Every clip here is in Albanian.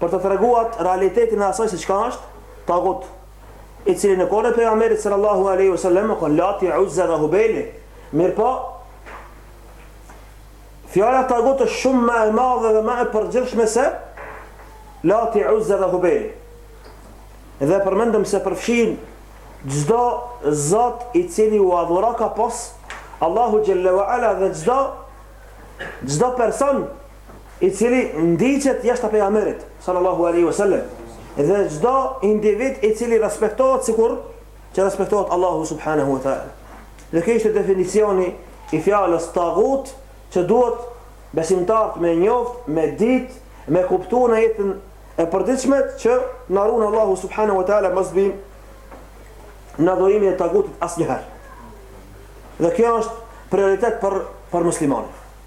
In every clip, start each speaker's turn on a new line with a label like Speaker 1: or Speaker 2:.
Speaker 1: për të treguar realitetin e asaj se çka është tagut, i cili në kohën e pejgamberit sallallahu alaihi wasallam ka lati Uzza dhe Hubeli. Mirpo fjala tagut është shumë më e madhe dhe më e përgjithshme se lati Uzza dhe Hubeli. Dhe përmendëm se përfshin çdo zot i cili u adhuruaka pos Allahu xhelle ue ala dhe çdo çdo person i cili ndiqet jashtë pejgamberit sallallahu alaihi wasallam dhe çdo individ i cili respektohet sikur që respektohet Allahu subhanahu wa taala. Dhe kjo ishte definicioni i fjalës tagut që duhet besimtarët me njoft, me dit, me kuptu në jetën e përditshme që na ruan Allahu subhanahu wa taala mos bim në adhurimin e tagutit asnjëherë. Dhe kjo është prioritet për për muslimanin.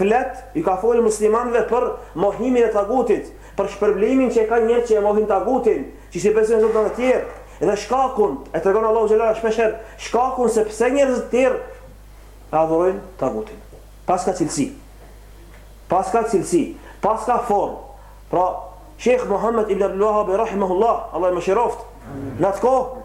Speaker 1: Flet, i ka folë muslimanëve për mohimin e tagutit, për shpërblimin që e kanë njerëzit që e mohojn tagutin, që s'i besojnë në zotëra të tjerë, dhe shkakun, e tregon Allahu xhelle ue ala shpesh herë, shkakun se pse njerëz të tjerë e adhurojnë tagutin. Pas ka cilësi. Pas ka cilësi, pas ka formë. Pra, Sheikh Muhammad ibn Abdul Wahhab rahimahullah, Allah e mëshiroft, në atë kohë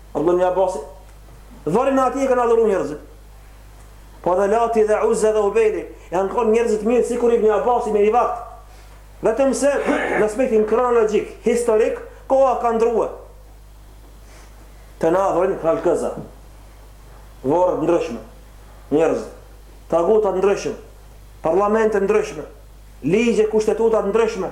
Speaker 1: Abdullah ibn Abbas Vorrin atje e kanë adhuru njerëzit Po dhe Lati dhe Uzza dhe Hubeli Janë konë njerëz t'mirë sikur ibn Abbasi me ni vakt Vetëm se në aspektin kronologjik, historik, koha ka ndrru Të në adhurin kral këza Vorre t'ndryshme Njerëz Taguta t'ndryshme Parlamente t'ndryshme Ligje kushtetuta t'ndryshme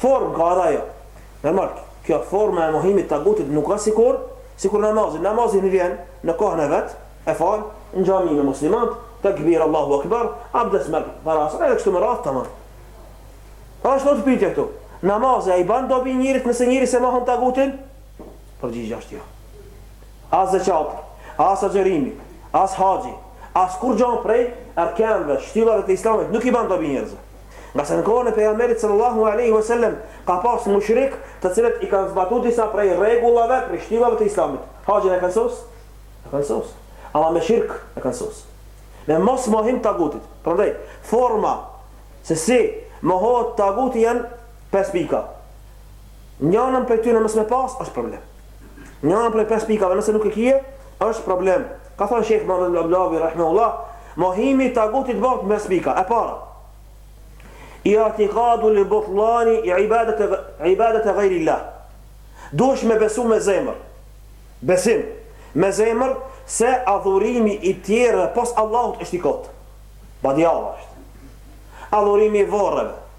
Speaker 1: Formë ka edhe ajo. Normal, kjo forma e mohimit të tagutit nuk është sikur, sikur namazi. Namazi hyn në kohën e vet, e fal, në xhami me muslimanët, tekbir Allahu Akbar, abdes merr para asaj edhe kështu me radhë tamam. Pra është një pyetje këtu. Namazi a i bën dobi njerit nëse njeri s'e mohon tagutin? Përgjigja është jo. As zakati, as agjërimi, as haxhi, as kurgjo prej arkanëve, shtyllave të Islamit nuk i bën dobi njerëzve. Nga se në kohën e Pejgamberit sallallahu alaihi wasallam ka pas mushrik, të cilët i kanë zbatuar disa prej rregullave, prej shtyllave të Islamit. Haxhin e kanë sos? E kanë sos. Ama me shirk e kanë sos. Me mos mohim t'tagutit. Prandaj, forma se si mohohet taguti janë pesë pika. Njënën prej tyre mos me pas është problem. Njëra prej pesë pikave nëse nuk e kije, është problem. Ka thënë Sheikh Muhammad ibn Abdul Wahhab rahimahullah, mohimi i tagutit bëhet me pika. E para, i'tiqadu butlani ibadeti, ibadeti gajrillah. Duhesh me besu me zemër. Besim. Me zemër se adhurimi i tjerve pos Allahut është i kotë. Badjava është. Adhurimi i vorreve.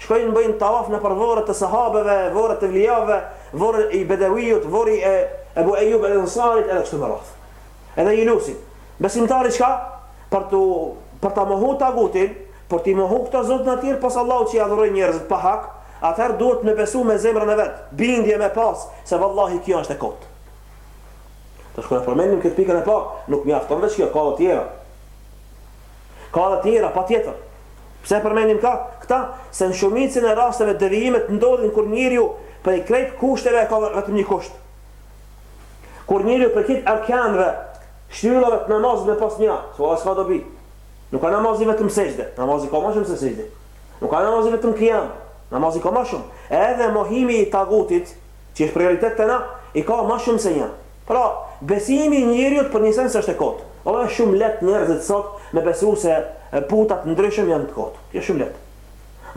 Speaker 1: Shkojnë bëjnë tawaf nëpër vorret e sahabëve, vorret e evlijave, vorri i Bedewiut, vorri i Ebu Ejub el Ensarit edhe kështu me radhë. Edhe i lusin. Besimtari çka? Për tu për ta mohu tagutin, për ti mohu këto zota tjerë pos Allahut që i adhurojnë njerëzit pa hak, atëherë duhet me besu me zemrën e vet, bindje me pas se vallahi kjo është e kot. Të shkojnë përmenim këtë pikën e parë, nuk mjafton veç kjo, ka dhe tjera. Ka edhe tjera, patjetër. Pse e përmenim ka, këta? Se në shumicën e rasteve devijimet ndodhin kur njeriu prej krejt kushteve e ka vetëm një kusht. Kur njeriu prej krejt arkanëve, shtyllave të namazit me pas nja, se valla s'ka dobi. Nuk ka namazi vetëm sexhde, namazi ka më shumë se sexhde. Nuk ka namazi vetëm qiyam, namazi ka më shumë. Edhe mohimi i tagutit, Që është prioritet te na, i ka ma shumë se një. Pra, besimi i njeriut për një send se është e kotë. Valla është shumë lehtë njerëzit sot me besu se putat e ndryshëm janë të kotë. Është shumë lehtë.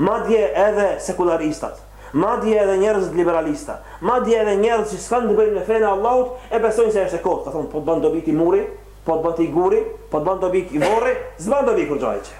Speaker 1: Madje edhe sekularistat, madje edhe njerëzit liberalista, madje edhe njerëz që s'kanë të bëjnë me fenë e Allahut e besojnë se është e kotë. Ka thonë po të ban dobi ty muri, po të ban ty guri, po të ban dobi ty vorri, s'ban dobi kurgja ai që.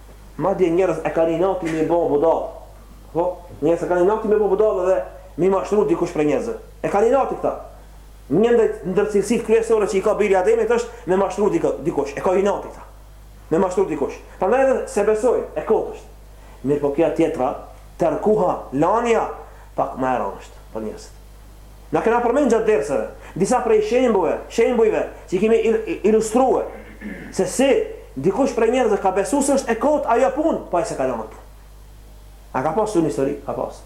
Speaker 1: Madje njerëz e kanë inati me i bo budallë. Apo? Njerëz e kanë inati me bo budallë dhe me i mashtru dikush prej njerëzve. E kanë inati këta. Një ndër ndër cilësitë kryesore që i ka biri i Ademit është me e mashtru dikë, dikush. E ka inati këta. Me mashtru dikush. Prandaj edhe nëse besojnë, e kotë është. Mirëpo kjo tjetra, terkuha, lanja, pak më e randë është për njerëzit. Na kena përmend gjatë derseve disa prej shembujve, shembujve që i kemi ilustru se si dikush prej njerëzve ka besu se është e kotë ajo punë, po ai s'e ka lanë atë punë. A ka pas në histori? Ka pas.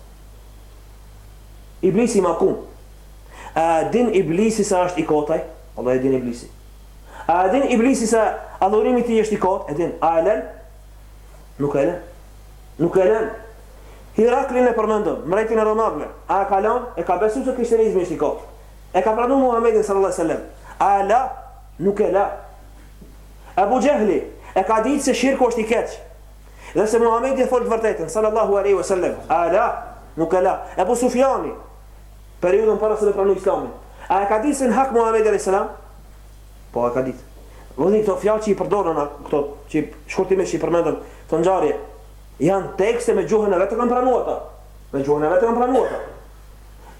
Speaker 1: Iblisi i mallkum. A din Iblisi se është i kot ai? Vallah e din Iblisi. A din Iblisi se adhurimi i tij është i kot? E din. A e lën? Nuk e lën. Nuk e lën. Hiraklin e përmendëm, mbretin e romakëve, a e ka lanë? E ka besu se krishterizmi është i kot. E ka pranu Muhammedin sallallahu alejhi ve sellem, a e la? Nuk e la. Ebu Xhehli, e ka ditë se shirku është i keq. Dhe se Muhammedi e fol të vërtetën, sallallahu alejhi ve sellem, a e la? Nuk e la. Ebu Sufjani, periudhën para se të pranojë Islamin, a e ka ditë se është në hak Muhammedi alejhi selam? Po e ka ditë. Vëllai këto fjalë që i përdorën këto që shkurtimisht i përmendëm, këto ngjarje Janë tekste me gjuhën e vet e kanë pranuar ata. Me gjuhën e vet e kanë pranuar ata.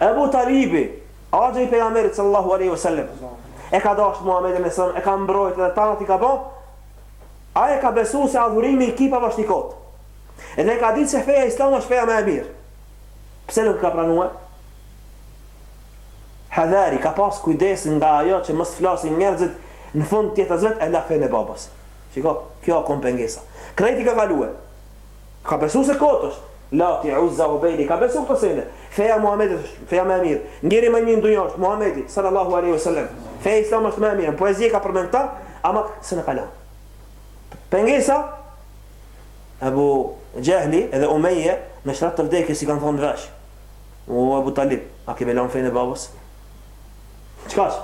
Speaker 1: Ebu Talibi, axha i pejgamberit sallallahu alaihi wasallam, e ka dasht Muhamedin alejhi selam, e ka mbrojt dhe tanat i ka ba. Ai e ka besu se adhurimi i kipave është i kot. Edhe e ka ditë se feja islame është feja më e mirë. Pse nuk e ka pranu? Hadari ka pas kujdes nga ajo që mos flasin njerëzit në fund të jetës vet e la fenë e babës. Shiko, kjo a kon pengesa. Krejt i ka kalue. Ka besu se kot është. Lati, Uzza, Hubejli, i ka besu këto sende. Feja e Muhamedit është feja më e mirë. Njeri më i mirë në dunja është Muhamedi, sallallahu alaihi wasallam. Feja Islam është më e mirë. Në poezi e ka përmend këta, ama s'e ka lanë. Pengesa Ebu Gjehli edhe Umeje në shtrat të vdekjes i kanë thonë në vesh. O Ebu Talib, a ke me lanë fejnë e babës? Çka është?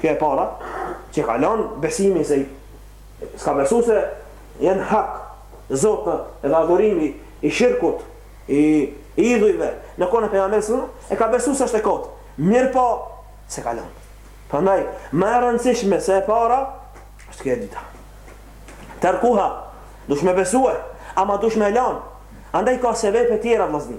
Speaker 1: Kjo e para që ka lanë besimin se s'ka besu se janë hak zotët edhe adhurimi i shirkut i idhujve në kohën e pejgamberit e ka besu se është e kotë. Mirpo s'e ka lanë. Prandaj më e rëndësishme se e para është kjo e dyta. Terkuha, duhesh me besue, ama duhesh me e lanë. Andaj ka sebepe tjera vëllazni.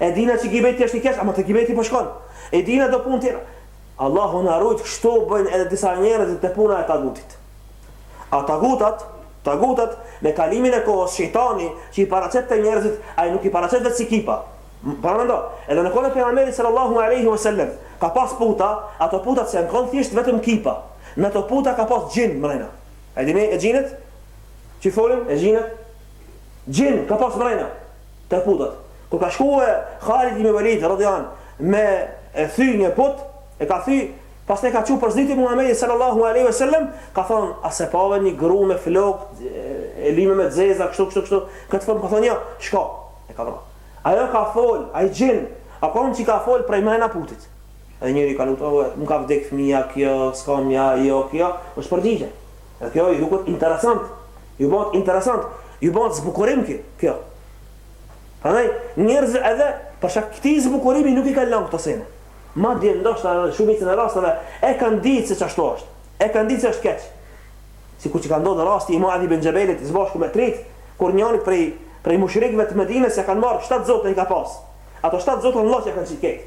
Speaker 1: E dina që gibeti është i keq, ama te gibeti po shkon. E dina do punë tjera. Allahu na rujt, kështu bëjnë edhe disa njerëz te puna e tagutit. A tagutat, tagutat me kalimin e kohës shejtani që i paraqet te njerëzit, ai nuk i paraqet veç si kipa. Paramendo, edhe në kohën e pejgamberit sallallahu alaihi wasallam, ka pas puta, ato puta që janë kon thjesht vetëm kipa. Në ato puta ka pas xhin mrena. A e dini xhinët? Që folëm e xhinët? Xhin ka pas mrena. Te putat. Kur ka shkue Khalid ibn Walid radhiyallahu anhu me e thy një put, e ka thy, pastaj ka çu përsëri Muhamedi sallallahu alaihi wasallam, ka thonë, a s'e pave një gru me flokë e lime me zeza kështu kështu kështu. Këtë formë ka thonë, jo, shko. E ka thonë. Ajo ka fol, ai xhin, a kon që ka fol prej mrena putit. Edhe njëri ka lutur, më ka vdek fëmija kjo, s'ka mja, jo kjo, është përgjigje. E kjo ju duket interesant, ju bëhet interesant, ju bëhet zbukurim kjo. kjo. Prandaj njerëzve edhe për shkak të këtij zbukurimi nuk i kanë lënë këto sene. Madje ndoshta në shumicën e rasteve e kanë ditë se s'ashtu është. E kanë ditë se është keq. Sikur që ka ndodhur rasti i Muadh ibn Xhebelit së bashku me trit, kur njëri prej prej mushrikëve të Medinës ja kanë marrë 7 zotna i ka pas. Ato 7 zotna ia kanë qit krejt.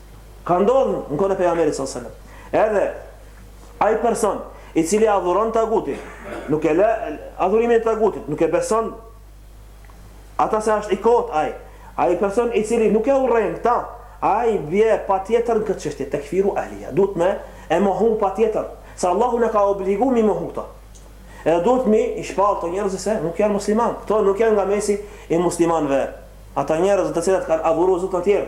Speaker 1: Ka ndodhur në kohën e pejgamberit sallallahu alajhi wasallam. Edhe ai person i cili adhuron tagutin, nuk e lë adhurimin e tagutit, nuk e beson ata se është i kotë ai. Ai person i cili nuk e urren këta, ai vje patjetër në këtë çështje tekfiru ahliha. Duhet me e mohu patjetër se Allahu na ka obligu me i mohu këta. Edhe duhet me i shpall këta njerëz se nuk janë musliman. Këto nuk janë nga mesi i muslimanëve. Ata njerëz të cilët kanë adhuruar zotë të tjerë,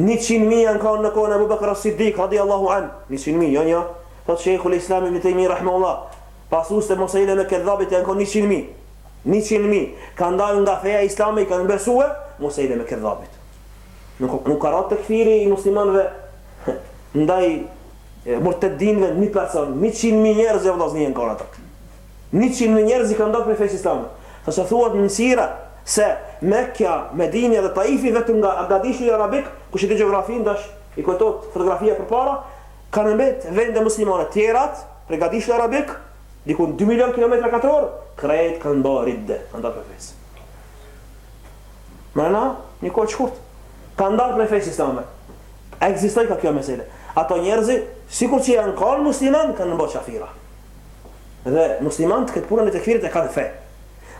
Speaker 1: Njëqind mijë janë kanë në kohën e Abu Bakr as-Siddiq radiallahu an. Njëqind mijë, jo një. Thot Sheikhul Islam ibn Taymi rahimahullah, pasuesit e Musejleme Kedhabit janë kanë njëqind mijë. Njëqind mijë kanë dalë nga feja islame i kanë besue Musejleme Kedhabit. Nuk, nuk ka ra tekfiri i muslimanve ndaj murtedinve një person, njëqind mijë njerëz o vllazni janë kanë atëherë. Njëqind mijë njerëz i kanë dalë prej fesë islame. Saqë thuhet në sira se Mekja, Medinja dhe Taifi vetëm nga gadishulli arabik, kush e di gjeografinë tash i kujtohet fotografia përpara, kanë mbet vende muslimane, tjerat prej gadishullit arabik, diku dy milionë kilometra katrorë, krejt kanë ba ridde, kanë dalë prej fesë. Mrena, një kohë të shkurtë, kanë dalë prej fesë islame. Ekzistoi ka kjo mesele. Ato njerëzi, sikur që janë kanë musliman, kanë bërë qafira. Dhe muslimanët këtë punën e tekfirit e kanë fe.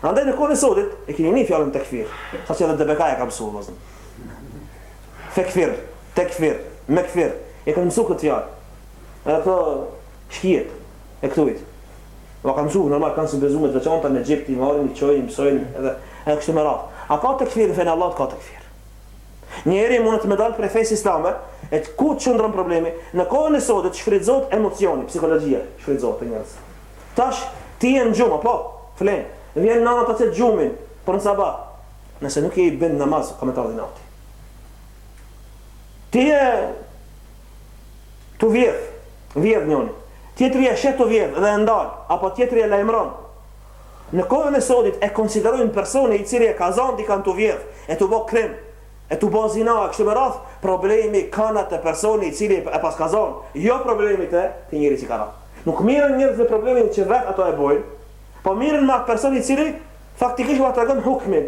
Speaker 1: Andaj në kohën e sotit e keni një fjalën tekfir, saqë edhe DB-ja e ka mësuar vëllazën. Tekfir, tekfir, mekfir, e kanë mësuar këtë fjalë. Edhe këto shkijet e këtujt. Ua kanë mësuar normal kanë specializuar në veçanti në Egjipt, i marrin, i çojnë, i mësojnë edhe edhe kështu me radhë. A ka tekfir në fe? Vallah ka tekfir. Njeri mundet me dalë prej fesë islame, e tash ku qëndron problemi? Në kohën e sotit shfrytëzohet emocioni, psikologjia shfrytëzohet për njerëz. Tash ti je në gjumë, apo? Flen. Vjen nana ta qet gjumin për në sabah. Nëse nuk je i bind namaz, ka me të ardhë inati. Ti je tu vjedh, vjedh njëri. Tjetri e sheh tu vjedh dhe e ndal, apo tjetri e lajmëron. Në kohën e sotit e konsiderojnë personi i cili e ka zënë dikand tu vjedh e tu bo krim e tu bo zina e kështu me radhë problemi kanka te personi i cili e paska zënë jo problemi te ai njeri që ka ra nuk miren njerzit me problemin që vet ato e bojnë po miren me at personin i cili faktikisht ua tregon hukmin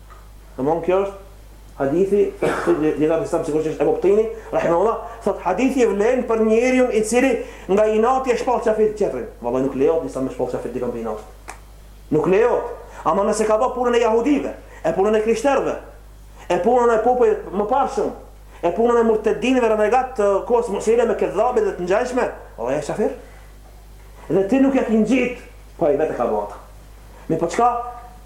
Speaker 1: Domthon kjo është hadithi dijetarët islam siç është Ebu Butejni rahimahullah thot hadithi vlen për njeriun i cili nga inati e shpall qafir tjetrin. Vallai nuk lejohet në islam me shpall qafir dikon për inat. Nuk lejohet. Ama nëse ka bë punën e jahudive, e punën e krishterëve, e punën e popujve të mëparshëm, e punën e murtedinëve renegat të kohës Musejleme Kedhabit dhe të ngjashme, vallai është qafir. Dhe ti nuk ja ke ngjit, po ai vetë e ka ba atë. Mirëpo çka